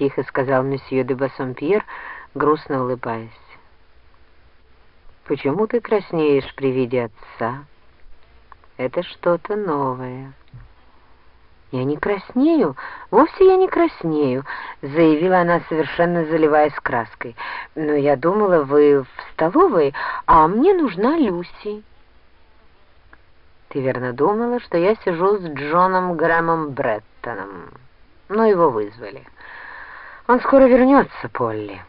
тихо сказал месье де Бассомпьер, грустно улыбаясь. «Почему ты краснеешь при виде отца? Это что-то новое». «Я не краснею, вовсе я не краснею», — заявила она, совершенно заливаясь краской. «Но я думала, вы в столовой, а мне нужна Люси». «Ты верно думала, что я сижу с Джоном Грэмом Бреттоном, но его вызвали. Он скоро вернется, Полли.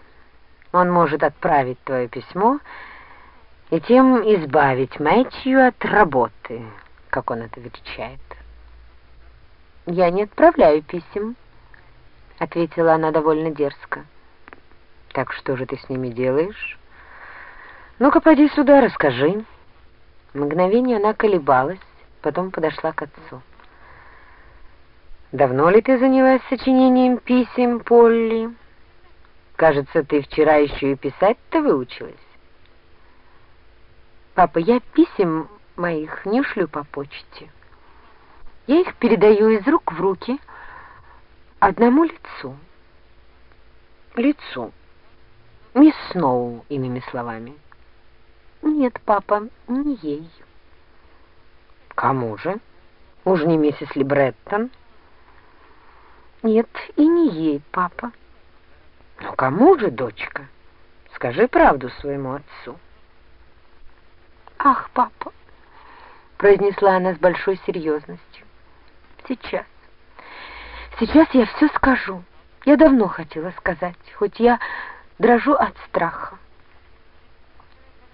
Он может отправить твое письмо и тем избавить Мэтью от работы, как он это величает». «Я не отправляю писем», — ответила она довольно дерзко. «Так что же ты с ними делаешь? Ну-ка, поди сюда, расскажи». Мгновение она колебалась, потом подошла к отцу. «Давно ли ты занялась сочинением писем, Полли? Кажется, ты вчера еще и писать-то выучилась». «Папа, я писем моих не шлю по почте». Я их передаю из рук в руки одному лицу. Лицу. Мисс Сноу, иными словами. Нет, папа, не ей. Кому же? Уж не миссис Либреттон? Нет, и не ей, папа. Ну кому же, дочка? Скажи правду своему отцу. Ах, папа, произнесла она с большой серьезностью. Сейчас. Сейчас я все скажу. Я давно хотела сказать, хоть я дрожу от страха.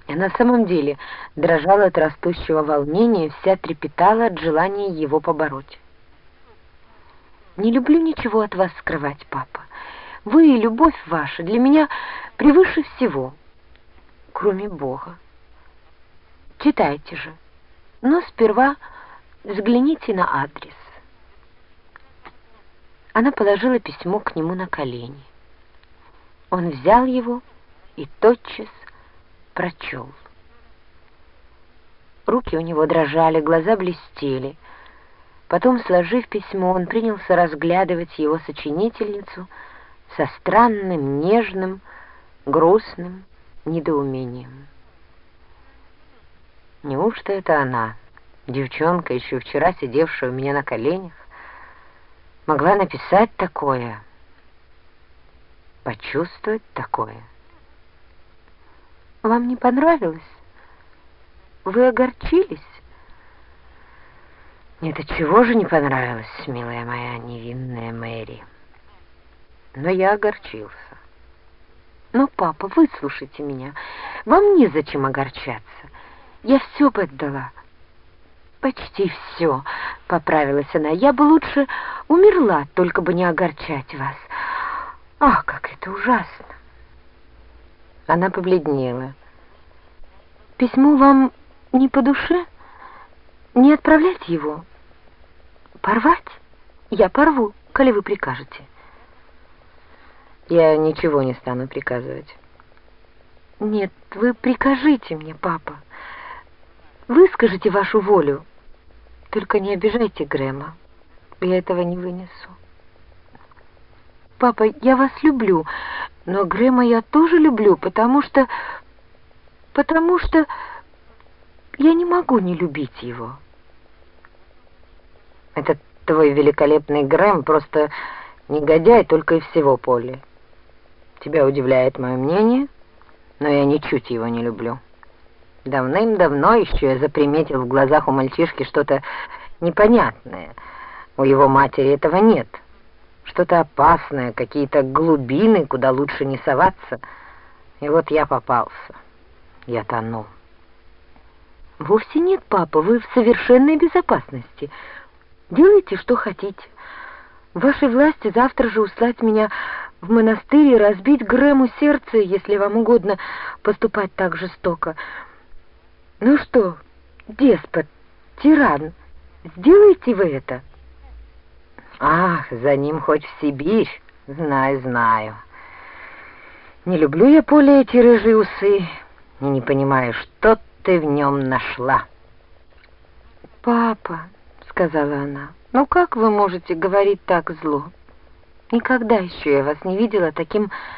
И на самом деле дрожала от растущего волнения, вся трепетала от желания его побороть. «Не люблю ничего от вас скрывать, папа. Вы и любовь ваша для меня превыше всего, кроме Бога. Читайте же, но сперва взгляните на адрес». Она положила письмо к нему на колени. Он взял его и тотчас прочел. Руки у него дрожали, глаза блестели. Потом, сложив письмо, он принялся разглядывать его сочинительницу со странным, нежным, грустным недоумением. Неужто это она, девчонка, еще вчера сидевшая у меня на коленях? могла написать такое, почувствовать такое. Вам не понравилось? Вы огорчились? Нет, чего же не понравилось, милая моя невинная Мэри? Но я огорчился. Но, папа, выслушайте меня. Вам незачем огорчаться. Я все бы отдала. «Почти все», — поправилась она. «Я бы лучше умерла, только бы не огорчать вас. Ах, как это ужасно!» Она побледнела. «Письмо вам не по душе? Не отправлять его? Порвать? Я порву, коли вы прикажете». «Я ничего не стану приказывать». «Нет, вы прикажите мне, папа». Выскажите вашу волю. Только не обижайте Грэма. Я этого не вынесу. Папа, я вас люблю, но Грэма я тоже люблю, потому что... Потому что я не могу не любить его. Этот твой великолепный Грэм просто негодяй только и всего, Полли. Тебя удивляет мое мнение, но я ничуть его не люблю. Давным-давно еще я заприметил в глазах у мальчишки что-то непонятное. У его матери этого нет. Что-то опасное, какие-то глубины, куда лучше не соваться. И вот я попался. Я тону. Вовсе нет, папа, вы в совершенной безопасности. Делайте, что хотите. В вашей власти завтра же услать меня в монастырь и разбить Грэму сердце, если вам угодно поступать так жестоко. Ну что, деспот, тиран, сделаете вы это? Ах, за ним хоть в Сибирь, знаю, знаю. Не люблю я поле эти рыжие усы и не понимаю, что ты в нем нашла. Папа, сказала она, ну как вы можете говорить так зло? Никогда еще я вас не видела таким